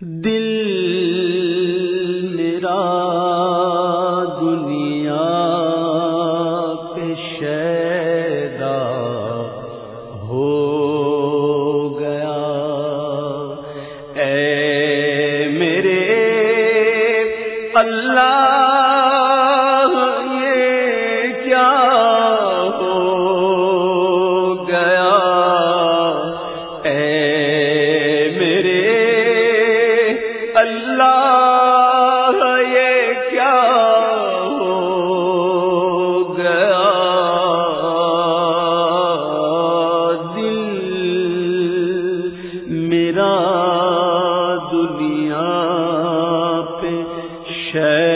دل میرا دنیا پہ شے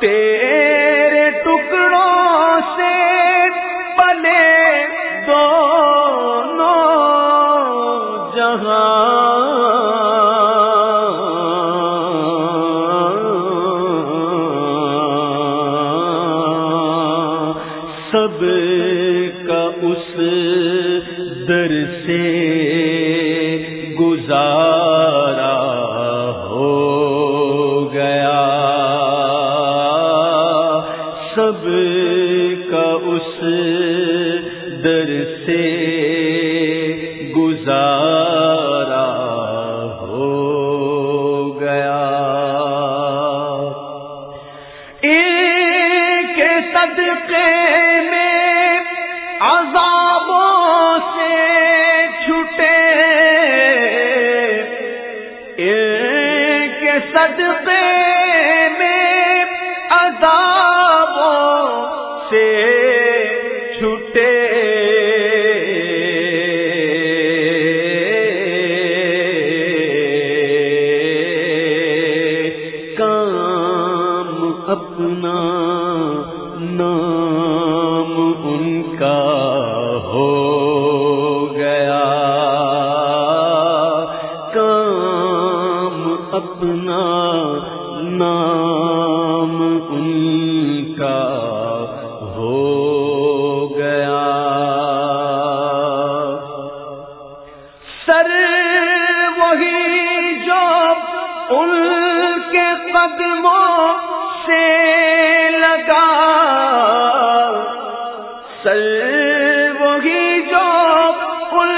تیرے ٹکڑوں سے بنے دونوں جہاں سب کا اس در سے گزار میں عذابوں سے چھٹے۔ اپنا قدموں سے لگا۔ سر وہی جو ان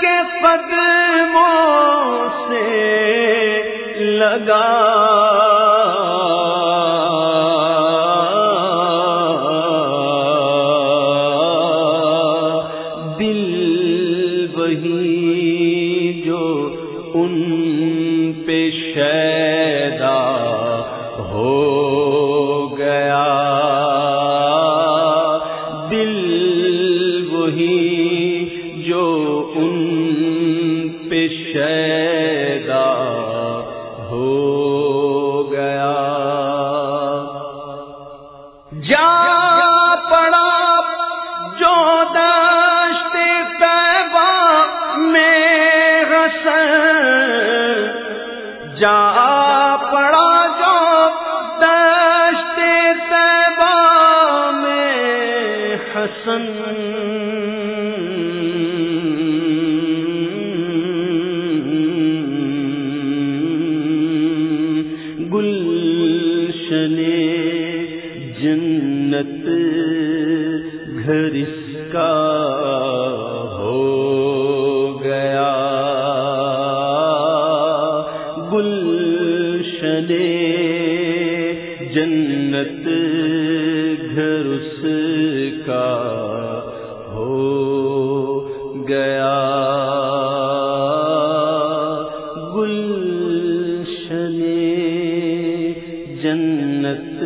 کے قدموں سے لگا۔ دل وہی جو ان پہ شیدا دل وہی جو ان پہ شے حسن گلشن جنت گھر اس کا ہو گیا۔ گلشن جنت گھر اس کا ہو گیا۔ گلشن جنت